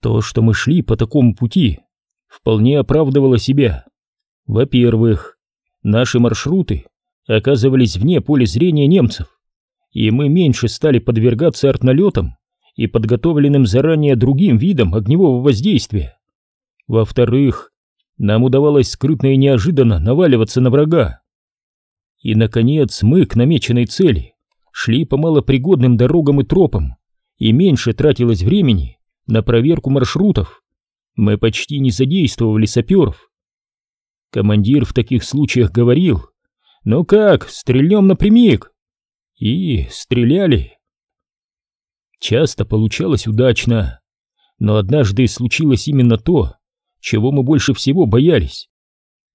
То, что мы шли по такому пути, вполне оправдывало себя. Во-первых, наши маршруты оказывались вне поля зрения немцев, и мы меньше стали подвергаться артналетам и подготовленным заранее другим видам огневого воздействия. Во-вторых, нам удавалось скрытно и неожиданно наваливаться на врага. И, наконец, мы к намеченной цели шли по малопригодным дорогам и тропам, и меньше тратилось времени на проверку маршрутов. Мы почти не задействовали саперов. Командир в таких случаях говорил, «Ну как, стрельнем напрямик!» И стреляли. Часто получалось удачно, но однажды случилось именно то, чего мы больше всего боялись.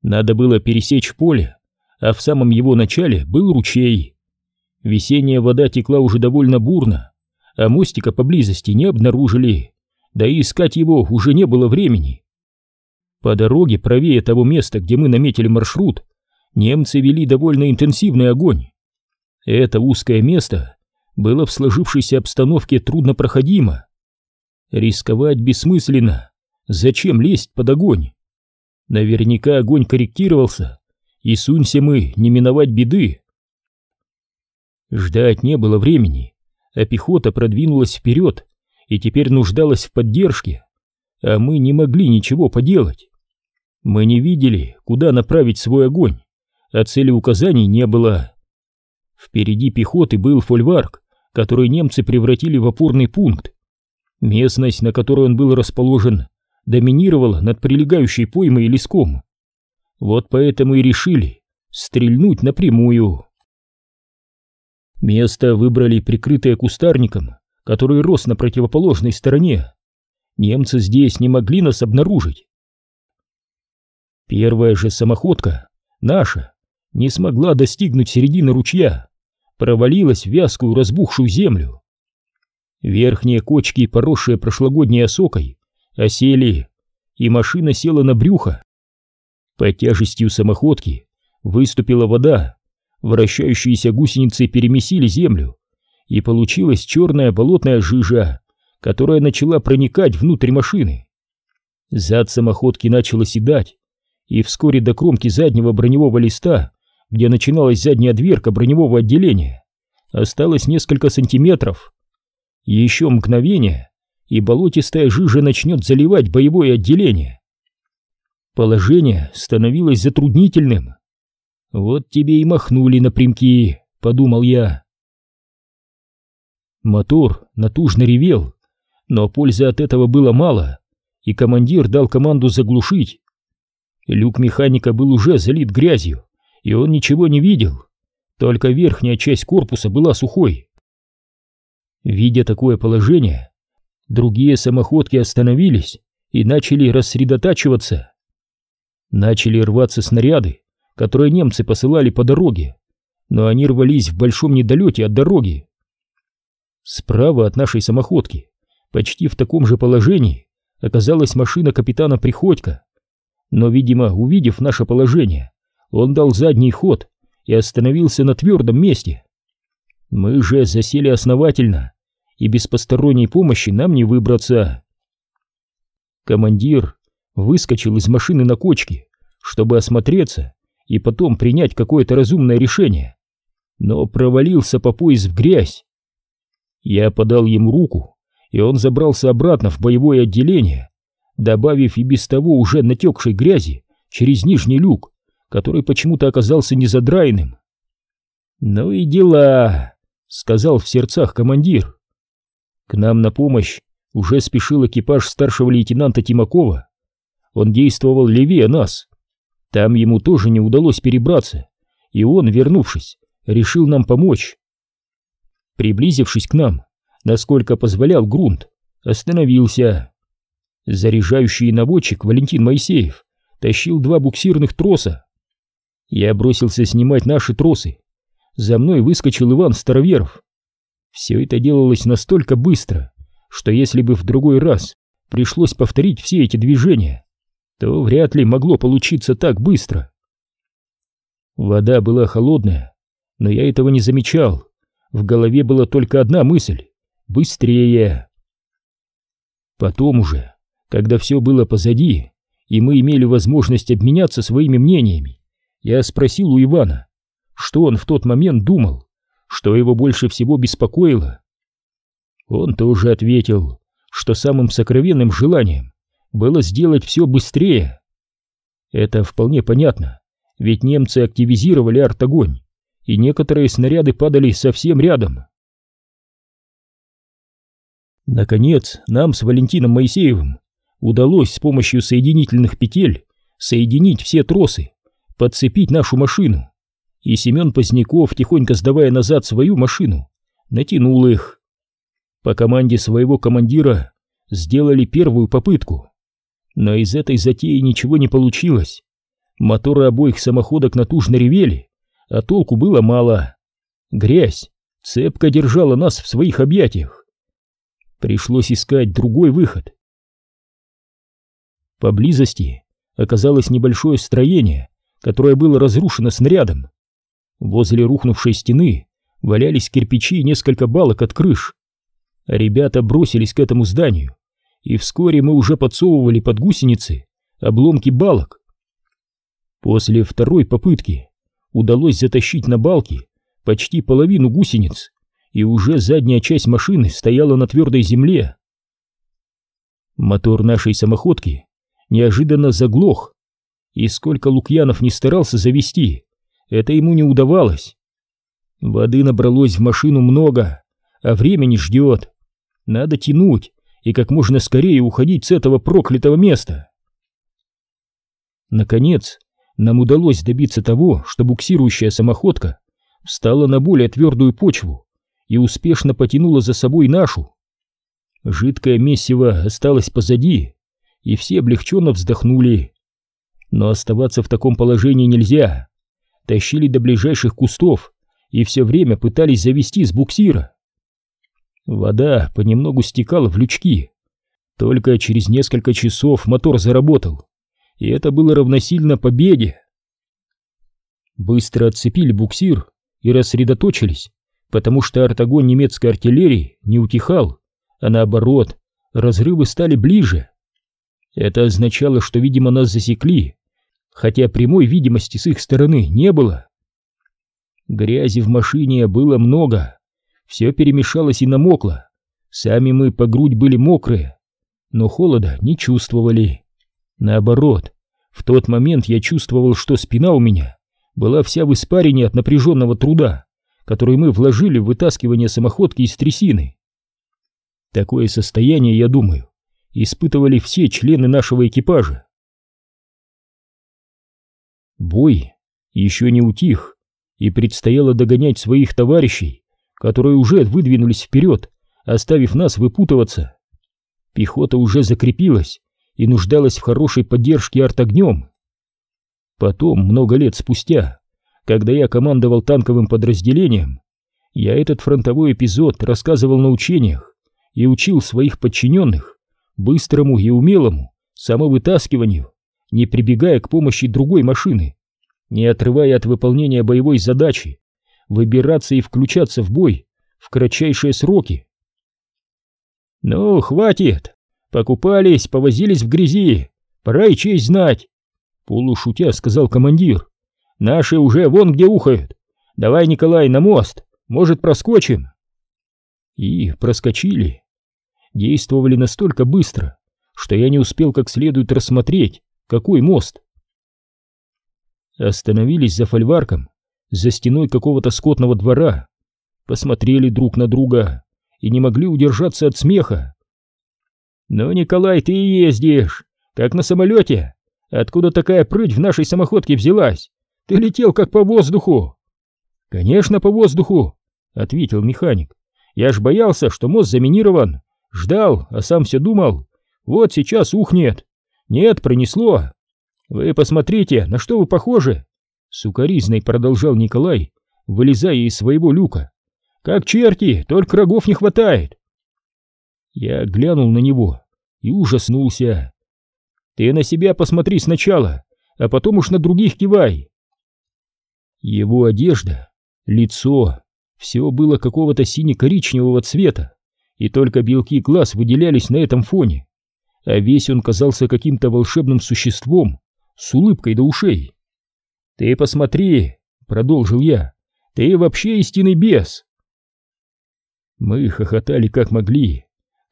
Надо было пересечь поле, а в самом его начале был ручей. Весенняя вода текла уже довольно бурно, а мостика поблизости не обнаружили, да и искать его уже не было времени. По дороге правее того места, где мы наметили маршрут, немцы вели довольно интенсивный огонь. Это узкое место было в сложившейся обстановке труднопроходимо. Рисковать бессмысленно, зачем лезть под огонь? Наверняка огонь корректировался, и сунься мы не миновать беды. Ждать не было времени, а пехота продвинулась вперед и теперь нуждалась в поддержке, а мы не могли ничего поделать. Мы не видели, куда направить свой огонь, а цели указаний не было. Впереди пехоты был фольварк, который немцы превратили в опорный пункт. Местность, на которой он был расположен, доминировала над прилегающей поймой и леском. Вот поэтому и решили стрельнуть напрямую. Место выбрали прикрытое кустарником, который рос на противоположной стороне. Немцы здесь не могли нас обнаружить. Первая же самоходка, наша, не смогла достигнуть середины ручья, провалилась в вязкую разбухшую землю. Верхние кочки, поросшие прошлогодней осокой, осели, и машина села на брюхо. Под тяжестью самоходки выступила вода, вращающиеся гусеницы перемесили землю, и получилась черная болотная жижа, которая начала проникать внутрь машины. Зад самоходки начал оседать, и вскоре до кромки заднего броневого листа, где начиналась задняя дверка броневого отделения, осталось несколько сантиметров. Еще мгновение, и болотистая жижа начнет заливать боевое отделение. Положение становилось затруднительным. «Вот тебе и махнули напрямки», — подумал я. Мотор натужно ревел, но пользы от этого было мало, и командир дал команду заглушить. Люк механика был уже залит грязью, и он ничего не видел, только верхняя часть корпуса была сухой. Видя такое положение, другие самоходки остановились и начали рассредотачиваться. Начали рваться снаряды, которые немцы посылали по дороге, но они рвались в большом недолете от дороги. Справа от нашей самоходки, почти в таком же положении, оказалась машина капитана Приходько. Но, видимо, увидев наше положение, он дал задний ход и остановился на твердом месте. Мы же засели основательно, и без посторонней помощи нам не выбраться. Командир выскочил из машины на кочке, чтобы осмотреться и потом принять какое-то разумное решение, но провалился по пояс в грязь. Я подал ему руку, и он забрался обратно в боевое отделение, добавив и без того уже натекшей грязи через нижний люк, который почему-то оказался незадраенным. «Ну и дела», — сказал в сердцах командир. К нам на помощь уже спешил экипаж старшего лейтенанта Тимакова. Он действовал левее нас. Там ему тоже не удалось перебраться, и он, вернувшись, решил нам помочь. Приблизившись к нам, насколько позволял грунт, остановился. Заряжающий наводчик Валентин Моисеев тащил два буксирных троса. Я бросился снимать наши тросы. За мной выскочил Иван Староверов. Все это делалось настолько быстро, что если бы в другой раз пришлось повторить все эти движения, то вряд ли могло получиться так быстро. Вода была холодная, но я этого не замечал. В голове была только одна мысль — быстрее. Потом уже Когда все было позади, и мы имели возможность обменяться своими мнениями, я спросил у Ивана, что он в тот момент думал, что его больше всего беспокоило. Он тоже ответил, что самым сокровенным желанием было сделать все быстрее. Это вполне понятно, ведь немцы активизировали артогонь, и некоторые снаряды падали совсем рядом. Наконец, нам с Валентином Моисеевым удалось с помощью соединительных петель соединить все тросы, подцепить нашу машину, и Семен Поздняков, тихонько сдавая назад свою машину, натянул их. По команде своего командира сделали первую попытку, но из этой затеи ничего не получилось. Моторы обоих самоходок натужно ревели, а толку было мало. Грязь цепко держала нас в своих объятиях. Пришлось искать другой выход. Поблизости оказалось небольшое строение, которое было разрушено снарядом. Возле рухнувшей стены валялись кирпичи и несколько балок от крыш. Ребята бросились к этому зданию, и вскоре мы уже подсовывали под гусеницы обломки балок. После второй попытки удалось затащить на балки почти половину гусениц, и уже задняя часть машины стояла на твердой земле. Мотор нашей самоходки неожиданно заглох, и сколько Лукьянов не старался завести, это ему не удавалось. Воды набралось в машину много, а времени ждет. Надо тянуть и как можно скорее уходить с этого проклятого места. Наконец, нам удалось добиться того, что буксирующая самоходка встала на более твердую почву и успешно потянула за собой нашу. Жидкое месиво осталось позади, и все облегченно вздохнули. Но оставаться в таком положении нельзя. Тащили до ближайших кустов и все время пытались завести с буксира. Вода понемногу стекала в лючки. Только через несколько часов мотор заработал и это было равносильно победе. Быстро отцепили буксир и рассредоточились, потому что артогон немецкой артиллерии не утихал, а наоборот, разрывы стали ближе. Это означало, что, видимо, нас засекли, хотя прямой видимости с их стороны не было. Грязи в машине было много, все перемешалось и намокло, сами мы по грудь были мокрые, но холода не чувствовали. Наоборот, в тот момент я чувствовал, что спина у меня была вся в испарине от напряженного труда, который мы вложили в вытаскивание самоходки из трясины. Такое состояние, я думаю, испытывали все члены нашего экипажа. Бой еще не утих, и предстояло догонять своих товарищей, которые уже выдвинулись вперед, оставив нас выпутываться. Пехота уже закрепилась, и нуждалась в хорошей поддержке артогнем. Потом, много лет спустя, когда я командовал танковым подразделением, я этот фронтовой эпизод рассказывал на учениях и учил своих подчиненных быстрому и умелому самовытаскиванию, не прибегая к помощи другой машины, не отрывая от выполнения боевой задачи, выбираться и включаться в бой в кратчайшие сроки. «Ну, хватит!» Покупались, повозились в грязи. Пора и честь знать. Полушутя сказал командир. Наши уже вон где ухают. Давай, Николай, на мост. Может, проскочим? И проскочили. Действовали настолько быстро, что я не успел как следует рассмотреть, какой мост. Остановились за фольварком, за стеной какого-то скотного двора. Посмотрели друг на друга и не могли удержаться от смеха. «Ну, Николай, ты и ездишь, как на самолете. Откуда такая прыть в нашей самоходке взялась? Ты летел как по воздуху». «Конечно, по воздуху», — ответил механик. «Я ж боялся, что мост заминирован. Ждал, а сам все думал. Вот сейчас ухнет. Нет, пронесло. Вы посмотрите, на что вы похожи?» Сукаризной продолжал Николай, вылезая из своего люка. «Как черти, только рогов не хватает». Я глянул на него и ужаснулся. «Ты на себя посмотри сначала, а потом уж на других кивай!» Его одежда, лицо, все было какого-то сине-коричневого цвета, и только белки глаз выделялись на этом фоне. а весь он казался каким-то волшебным существом с улыбкой до ушей. «Ты посмотри!» — продолжил я. «Ты вообще истинный бес!» Мы хохотали как могли,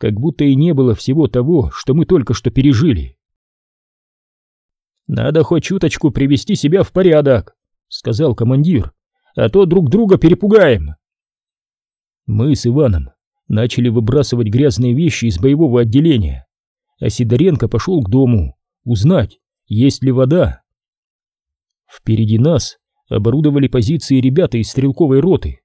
как будто и не было всего того, что мы только что пережили. «Надо хоть чуточку привести себя в порядок», — сказал командир, — «а то друг друга перепугаем». Мы с Иваном начали выбрасывать грязные вещи из боевого отделения, а Сидоренко пошел к дому узнать, есть ли вода. Впереди нас оборудовали позиции ребята из стрелковой роты.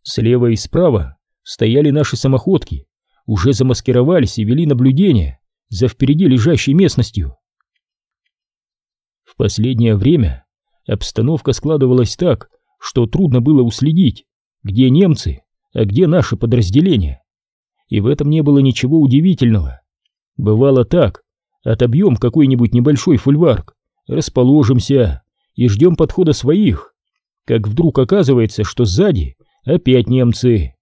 Слева и справа стояли наши самоходки, уже замаскировались и вели наблюдение за впереди лежащей местностью. В последнее время обстановка складывалась так, что трудно было уследить, где немцы, а где наши подразделения. И в этом не было ничего удивительного. Бывало так, отобьем какой-нибудь небольшой фульварк, расположимся и ждем подхода своих, как вдруг оказывается, что сзади опять немцы.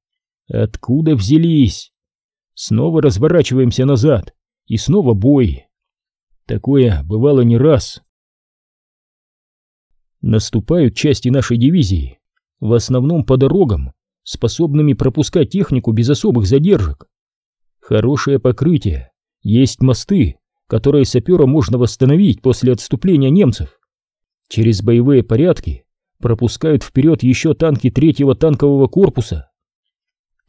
Откуда взялись? Снова разворачиваемся назад, и снова бой. Такое бывало не раз. Наступают части нашей дивизии, в основном по дорогам, способными пропускать технику без особых задержек. Хорошее покрытие, есть мосты, которые саперам можно восстановить после отступления немцев. Через боевые порядки пропускают вперед еще танки третьего танкового корпуса.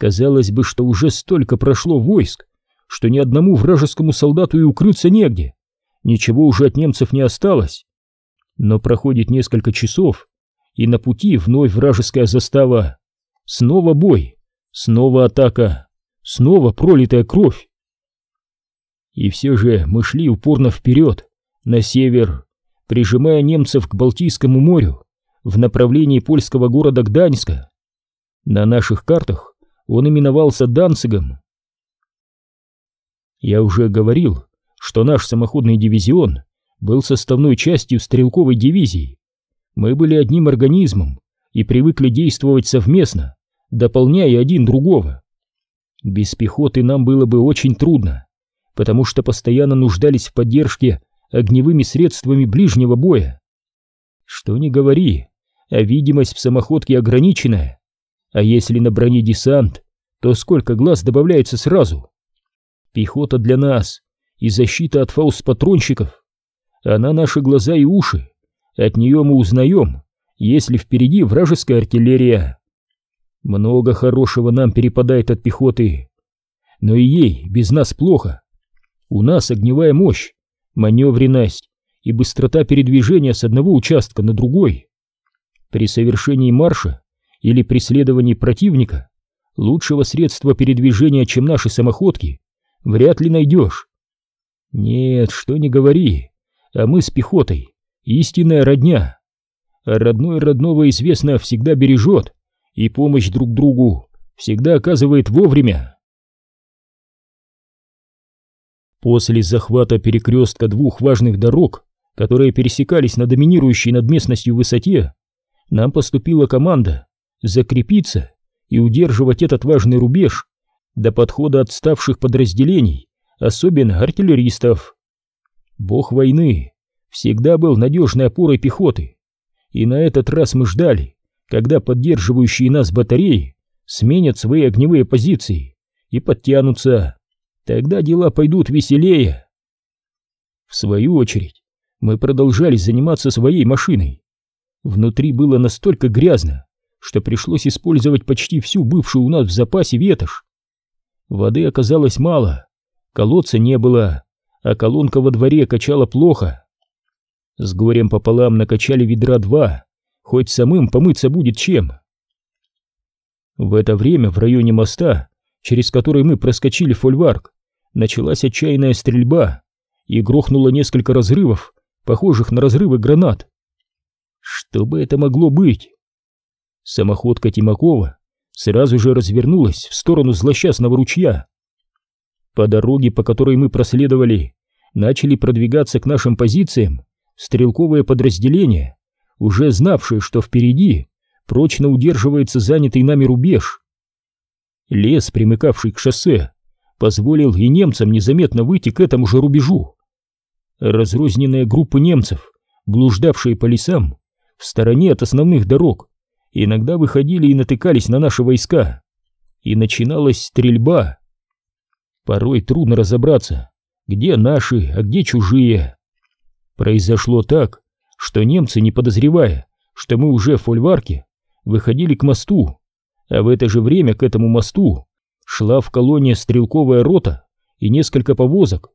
Казалось бы, что уже столько прошло войск, что ни одному вражескому солдату и укрыться негде. Ничего уже от немцев не осталось. Но проходит несколько часов, и на пути вновь вражеская застава. Снова бой, снова атака, снова пролитая кровь. И все же мы шли упорно вперед, на север, прижимая немцев к Балтийскому морю, в направлении польского города Гданьска. На наших картах он именовался Данцигом. Я уже говорил, что наш самоходный дивизион был составной частью стрелковой дивизии. Мы были одним организмом и привыкли действовать совместно, дополняя один другого. Без пехоты нам было бы очень трудно потому что постоянно нуждались в поддержке огневыми средствами ближнего боя. Что ни говори, а видимость в самоходке ограниченная. А если на броне десант, то сколько глаз добавляется сразу? Пехота для нас и защита от фаус-патронщиков. Она наши глаза и уши. От нее мы узнаем, если впереди вражеская артиллерия. Много хорошего нам перепадает от пехоты. Но и ей без нас плохо. У нас огневая мощь, маневренность и быстрота передвижения с одного участка на другой. При совершении марша или преследовании противника лучшего средства передвижения, чем наши самоходки, вряд ли найдешь. Нет, что не говори, а мы с пехотой, истинная родня. А родной родного известно всегда бережет, и помощь друг другу всегда оказывает вовремя. После захвата перекрестка двух важных дорог, которые пересекались на доминирующей над местностью высоте, нам поступила команда закрепиться и удерживать этот важный рубеж до подхода отставших подразделений, особенно артиллеристов. Бог войны всегда был надежной опорой пехоты, и на этот раз мы ждали, когда поддерживающие нас батареи сменят свои огневые позиции и подтянутся. Тогда дела пойдут веселее. В свою очередь, мы продолжали заниматься своей машиной. Внутри было настолько грязно, что пришлось использовать почти всю бывшую у нас в запасе ветошь. Воды оказалось мало, колодца не было, а колонка во дворе качала плохо. С горем пополам накачали ведра два, хоть самым помыться будет чем. В это время в районе моста через который мы проскочили фольварк, началась отчаянная стрельба и грохнуло несколько разрывов, похожих на разрывы гранат. Что бы это могло быть? Самоходка Тимакова сразу же развернулась в сторону злосчастного ручья. По дороге, по которой мы проследовали, начали продвигаться к нашим позициям стрелковые подразделения, уже знавшие, что впереди прочно удерживается занятый нами рубеж. Лес, примыкавший к шоссе, позволил и немцам незаметно выйти к этому же рубежу. Разрозненные группы немцев, блуждавшие по лесам, в стороне от основных дорог, иногда выходили и натыкались на наши войска. И начиналась стрельба. Порой трудно разобраться, где наши, а где чужие. Произошло так, что немцы, не подозревая, что мы уже в фольварке, выходили к мосту, а в это же время к этому мосту шла в колонне стрелковая рота и несколько повозок.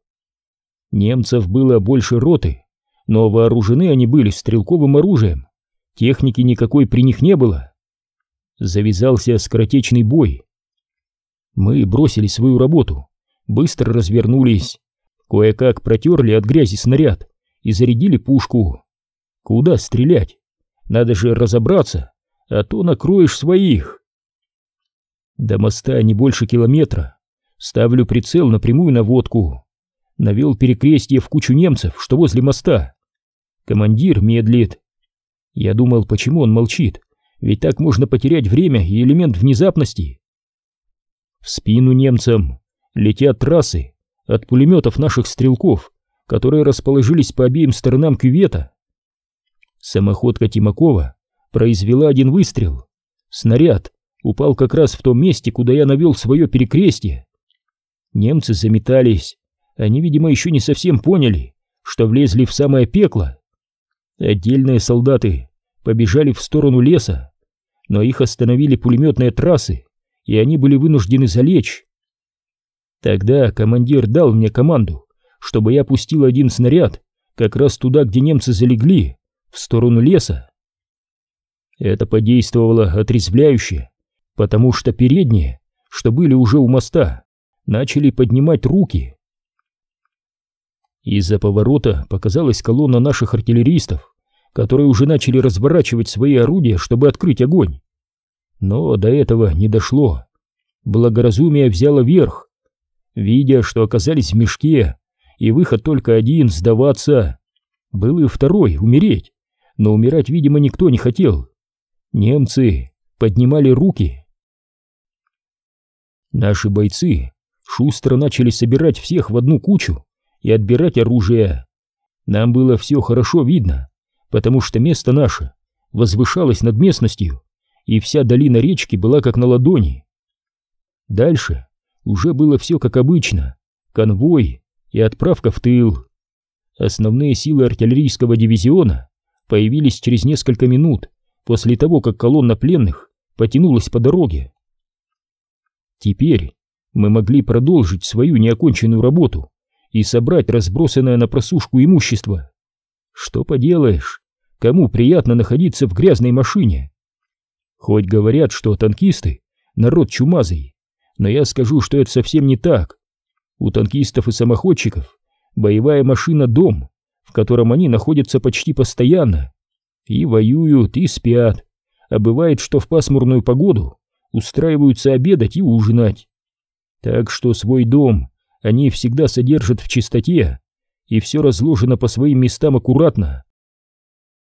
Немцев было больше роты, но вооружены они были стрелковым оружием, техники никакой при них не было. Завязался скоротечный бой. Мы бросили свою работу, быстро развернулись, кое-как протерли от грязи снаряд и зарядили пушку. Куда стрелять? Надо же разобраться, а то накроешь своих. До моста не больше километра. Ставлю прицел на прямую наводку. Навел перекрестие в кучу немцев, что возле моста. Командир медлит. Я думал, почему он молчит, ведь так можно потерять время и элемент внезапности. В спину немцам летят трассы от пулеметов наших стрелков, которые расположились по обеим сторонам кювета. Самоходка Тимакова произвела один выстрел. Снаряд упал как раз в том месте, куда я навел свое перекрестие. Немцы заметались. Они, видимо, еще не совсем поняли, что влезли в самое пекло. Отдельные солдаты побежали в сторону леса, но их остановили пулеметные трассы, и они были вынуждены залечь. Тогда командир дал мне команду, чтобы я пустил один снаряд как раз туда, где немцы залегли, в сторону леса. Это подействовало отрезвляюще, потому что передние, что были уже у моста, начали поднимать руки. Из-за поворота показалась колонна наших артиллеристов, которые уже начали разворачивать свои орудия, чтобы открыть огонь. Но до этого не дошло. Благоразумие взяло верх. Видя, что оказались в мешке, и выход только один — сдаваться, был и второй — умереть, но умирать, видимо, никто не хотел. Немцы поднимали руки. Наши бойцы шустро начали собирать всех в одну кучу и отбирать оружие. Нам было все хорошо видно, потому что место наше возвышалось над местностью, и вся долина речки была как на ладони. Дальше уже было все как обычно, конвой и отправка в тыл. Основные силы артиллерийского дивизиона появились через несколько минут после того, как колонна пленных потянулась по дороге. Теперь мы могли продолжить свою неоконченную работу и собрать разбросанное на просушку имущество. Что поделаешь, кому приятно находиться в грязной машине? Хоть говорят, что танкисты — народ чумазый, но я скажу, что это совсем не так. У танкистов и самоходчиков боевая машина — дом, в котором они находятся почти постоянно. И воюют, и спят. А бывает, что в пасмурную погоду устраиваются обедать и ужинать. Так что свой дом они всегда содержат в чистоте, и все разложено по своим местам аккуратно.